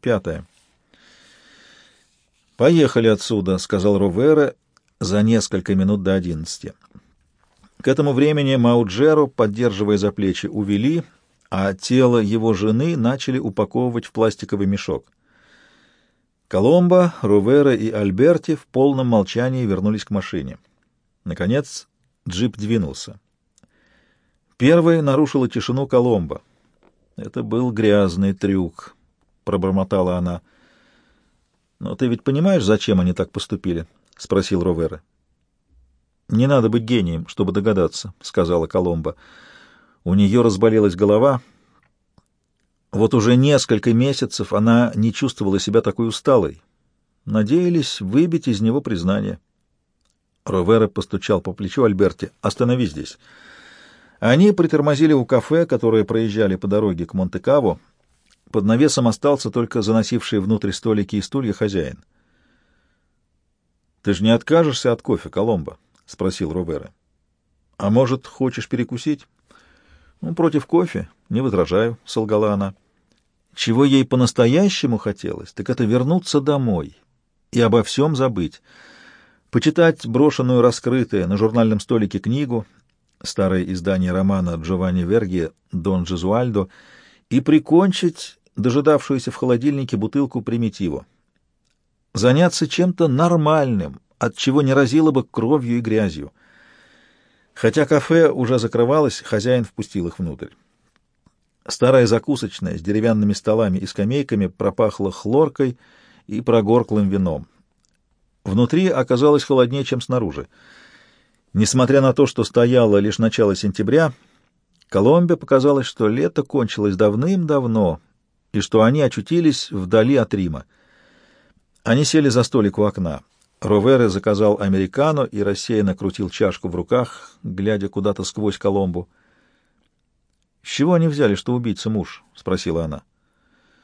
Пятое. «Поехали отсюда», — сказал Ровера за несколько минут до одиннадцати. К этому времени Мауджеру, поддерживая за плечи, увели, а тело его жены начали упаковывать в пластиковый мешок. Коломбо, Рувера и Альберти в полном молчании вернулись к машине. Наконец джип двинулся. Первой нарушила тишину Коломбо. «Это был грязный трюк», — пробормотала она. «Но ты ведь понимаешь, зачем они так поступили?» — спросил Ровера. «Не надо быть гением, чтобы догадаться», — сказала Коломба. У нее разболелась голова. Вот уже несколько месяцев она не чувствовала себя такой усталой. Надеялись выбить из него признание. Ровера постучал по плечу Альберте. «Останови здесь». Они притормозили у кафе, которые проезжали по дороге к Монте-Каво. Под навесом остался только заносивший внутрь столики и стулья хозяин. «Ты же не откажешься от кофе, Коломбо?» — спросил Ровера. — А может, хочешь перекусить? — Ну, против кофе. Не возражаю, — солгала она. Чего ей по-настоящему хотелось, так это вернуться домой и обо всем забыть. Почитать брошенную раскрытую на журнальном столике книгу, старое издание романа Джованни Верги «Дон Джезуальдо», и прикончить дожидавшуюся в холодильнике бутылку примитиву. Заняться чем-то нормальным, от чего не разило бы кровью и грязью. Хотя кафе уже закрывалось, хозяин впустил их внутрь. Старая закусочная с деревянными столами и скамейками пропахла хлоркой и прогорклым вином. Внутри оказалось холоднее, чем снаружи. Несмотря на то, что стояло лишь начало сентября, Коломбе показалось, что лето кончилось давным-давно и что они очутились вдали от Рима. Они сели за столик у окна. Ровере заказал американо и рассеянно крутил чашку в руках, глядя куда-то сквозь Коломбу. — С чего они взяли, что убийца муж? — спросила она.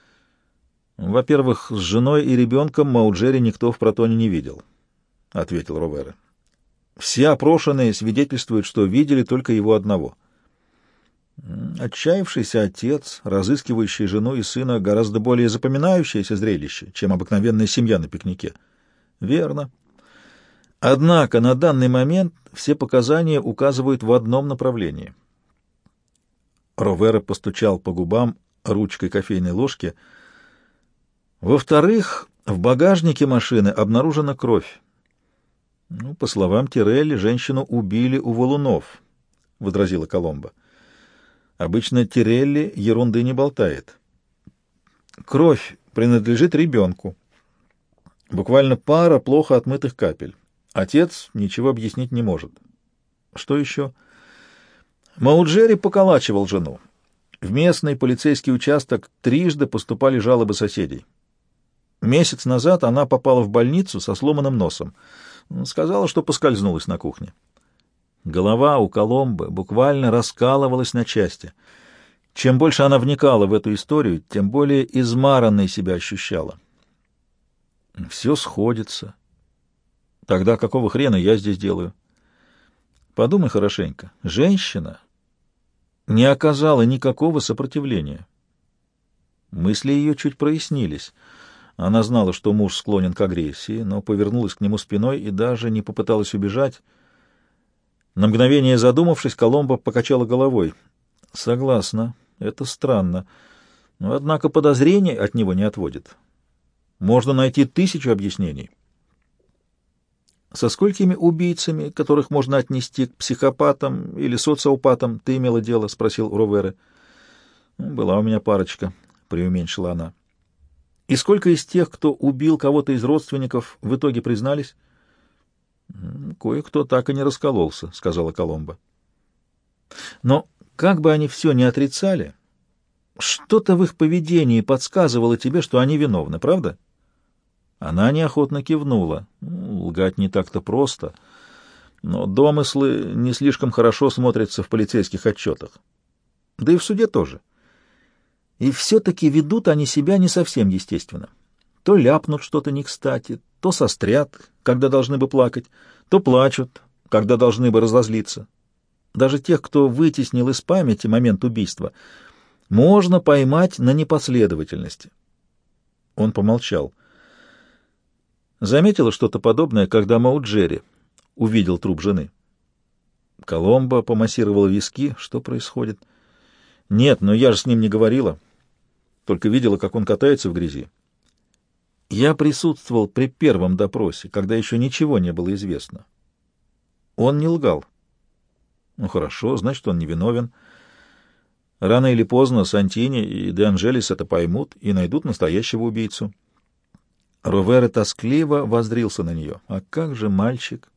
— Во-первых, с женой и ребенком Мауджери никто в протоне не видел, — ответил Ровере. — Все опрошенные свидетельствуют, что видели только его одного. Отчаявшийся отец, разыскивающий жену и сына, гораздо более запоминающееся зрелище, чем обыкновенная семья на пикнике — Верно. Однако на данный момент все показания указывают в одном направлении. Ровера постучал по губам ручкой кофейной ложки. Во-вторых, в багажнике машины обнаружена кровь. Ну, по словам Тирелли, женщину убили у валунов, — возразила Коломба. Обычно Тирелли ерунды не болтает. Кровь принадлежит ребенку. Буквально пара плохо отмытых капель. Отец ничего объяснить не может. Что еще? Мауджери поколачивал жену. В местный полицейский участок трижды поступали жалобы соседей. Месяц назад она попала в больницу со сломанным носом. Сказала, что поскользнулась на кухне. Голова у Коломбы буквально раскалывалась на части. Чем больше она вникала в эту историю, тем более измаранной себя ощущала. Все сходится. Тогда какого хрена я здесь делаю? Подумай хорошенько. Женщина не оказала никакого сопротивления. Мысли ее чуть прояснились. Она знала, что муж склонен к агрессии, но повернулась к нему спиной и даже не попыталась убежать. На мгновение задумавшись, Коломбо покачала головой. «Согласна, это странно, но, однако, подозрение от него не отводит. Можно найти тысячу объяснений. Со сколькими убийцами, которых можно отнести к психопатам или социопатам, ты имела дело? — спросил Ровера. «Ну, — Была у меня парочка, — преуменьшила она. — И сколько из тех, кто убил кого-то из родственников, в итоге признались? — Кое-кто так и не раскололся, — сказала Коломба. — Но как бы они все не отрицали, что-то в их поведении подсказывало тебе, что они виновны, правда? — она неохотно кивнула. Ну, лгать не так-то просто, но домыслы не слишком хорошо смотрятся в полицейских отчетах. Да и в суде тоже. И все-таки ведут они себя не совсем естественно. То ляпнут что-то не кстати, то сострят, когда должны бы плакать, то плачут, когда должны бы разозлиться. Даже тех, кто вытеснил из памяти момент убийства, можно поймать на непоследовательности. Он помолчал. Заметила что-то подобное, когда Мауджери увидел труп жены. Коломбо помассировал виски. Что происходит? Нет, но я же с ним не говорила. Только видела, как он катается в грязи. Я присутствовал при первом допросе, когда еще ничего не было известно. Он не лгал. Ну хорошо, значит, он невиновен. Рано или поздно Сантини и Де Анжелис это поймут и найдут настоящего убийцу. Ровера тоскливо воздрился на нее. «А как же мальчик?»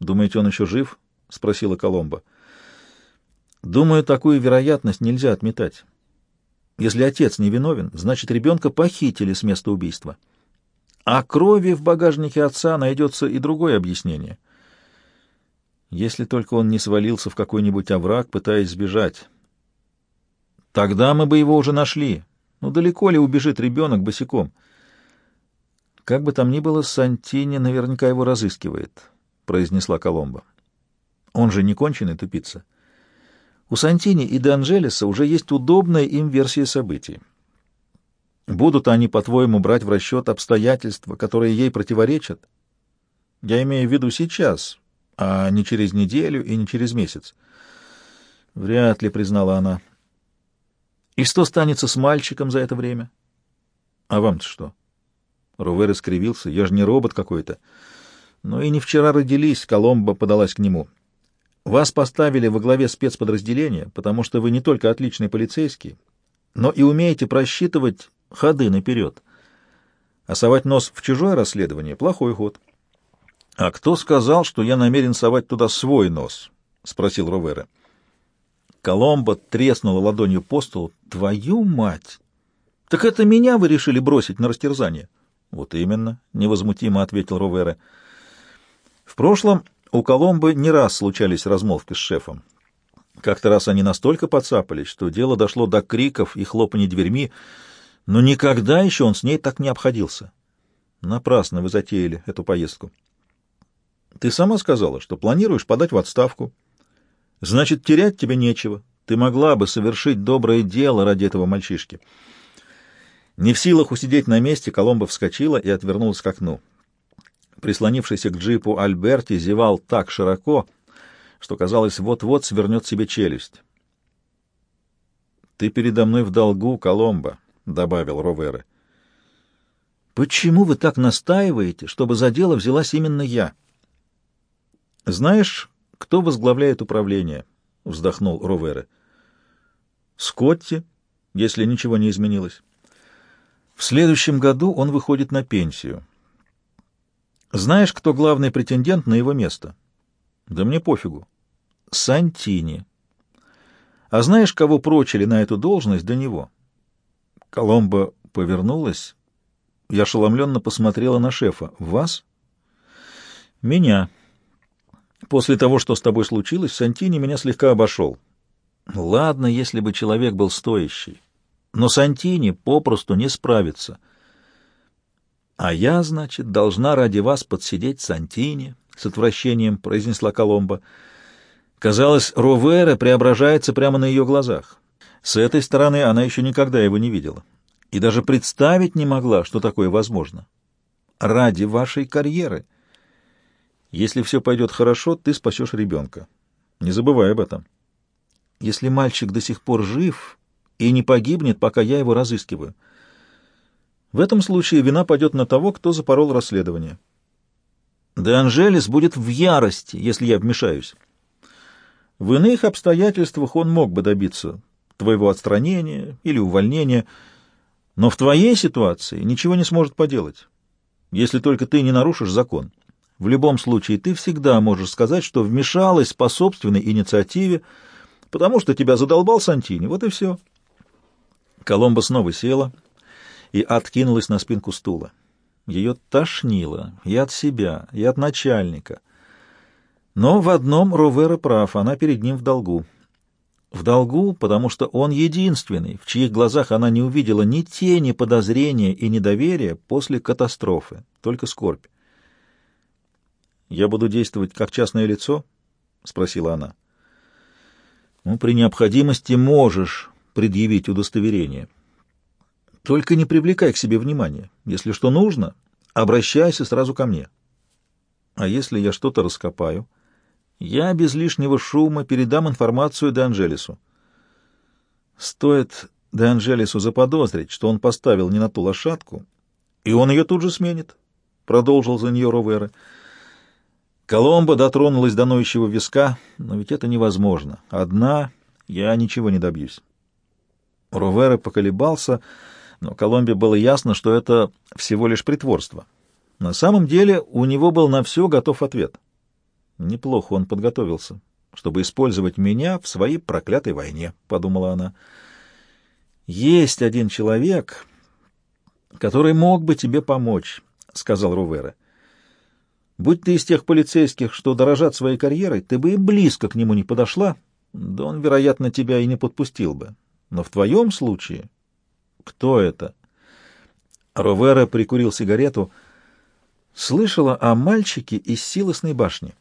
«Думаете, он еще жив?» — спросила Коломба. «Думаю, такую вероятность нельзя отметать. Если отец невиновен, значит, ребенка похитили с места убийства. А крови в багажнике отца найдется и другое объяснение. Если только он не свалился в какой-нибудь овраг, пытаясь сбежать. Тогда мы бы его уже нашли. Ну, далеко ли убежит ребенок босиком?» Как бы там ни было, Сантини наверняка его разыскивает, — произнесла Коломба. Он же не конченый тупица. У Сантини и Де Анжелеса уже есть удобная им версия событий. Будут они, по-твоему, брать в расчет обстоятельства, которые ей противоречат? Я имею в виду сейчас, а не через неделю и не через месяц. Вряд ли, признала она. И что станется с мальчиком за это время? А вам-то что? Рувер искривился. «Я же не робот какой-то». «Ну и не вчера родились», — Коломбо подалась к нему. «Вас поставили во главе спецподразделения, потому что вы не только отличный полицейский, но и умеете просчитывать ходы наперед. А совать нос в чужое расследование — плохой ход». «А кто сказал, что я намерен совать туда свой нос?» — спросил Ровера. Коломбо треснула ладонью по столу. «Твою мать! Так это меня вы решили бросить на растерзание?» Вот именно, невозмутимо ответил Ровера. В прошлом у Коломбы не раз случались размолвки с шефом. Как-то раз они настолько подцапались, что дело дошло до криков и хлопаний дверьми, но никогда еще он с ней так не обходился. Напрасно вы затеяли эту поездку. Ты сама сказала, что планируешь подать в отставку. Значит, терять тебе нечего. Ты могла бы совершить доброе дело ради этого мальчишки. Не в силах усидеть на месте, Коломбо вскочила и отвернулась к окну. Прислонившийся к джипу Альберти зевал так широко, что, казалось, вот-вот свернет себе челюсть. «Ты передо мной в долгу, Коломбо», — добавил Ровера. «Почему вы так настаиваете, чтобы за дело взялась именно я?» «Знаешь, кто возглавляет управление?» — вздохнул Ровера. «Скотти, если ничего не изменилось». В следующем году он выходит на пенсию. Знаешь, кто главный претендент на его место? Да мне пофигу. Сантини. А знаешь, кого прочили на эту должность до него? Коломбо повернулась и ошеломленно посмотрела на шефа. Вас? Меня. После того, что с тобой случилось, Сантини меня слегка обошел. Ладно, если бы человек был стоящий но Сантини попросту не справится. А я, значит, должна ради вас подсидеть Сантини, с отвращением произнесла Коломба. Казалось, Ровера преображается прямо на ее глазах. С этой стороны она еще никогда его не видела и даже представить не могла, что такое возможно. Ради вашей карьеры. Если все пойдет хорошо, ты спасешь ребенка. Не забывай об этом. Если мальчик до сих пор жив, и не погибнет, пока я его разыскиваю. В этом случае вина пойдет на того, кто запорол расследование. Де Анжелес будет в ярости, если я вмешаюсь. В иных обстоятельствах он мог бы добиться твоего отстранения или увольнения, но в твоей ситуации ничего не сможет поделать, если только ты не нарушишь закон. В любом случае ты всегда можешь сказать, что вмешалась по собственной инициативе, потому что тебя задолбал Сантини. Вот и все. Коломба снова села и откинулась на спинку стула. Ее тошнило и от себя, и от начальника. Но в одном Ровера прав, она перед ним в долгу. В долгу, потому что он единственный, в чьих глазах она не увидела ни тени подозрения и недоверия после катастрофы, только скорбь. «Я буду действовать как частное лицо?» — спросила она. «Ну, при необходимости можешь предъявить удостоверение. Только не привлекай к себе внимания. Если что нужно, обращайся сразу ко мне. А если я что-то раскопаю, я без лишнего шума передам информацию Де Анжелесу. Стоит Де Анжелесу заподозрить, что он поставил не на ту лошадку, и он ее тут же сменит, — продолжил за нее Ровера. Коломба дотронулась до ноющего виска, но ведь это невозможно. Одна я ничего не добьюсь. Ровера поколебался, но Коломбе было ясно, что это всего лишь притворство. На самом деле у него был на все готов ответ. Неплохо он подготовился, чтобы использовать меня в своей проклятой войне, — подумала она. Есть один человек, который мог бы тебе помочь, — сказал Рувера. Будь ты из тех полицейских, что дорожат своей карьерой, ты бы и близко к нему не подошла, да он, вероятно, тебя и не подпустил бы. Но в твоем случае... Кто это? Ровера прикурил сигарету. Слышала о мальчике из силосной башни.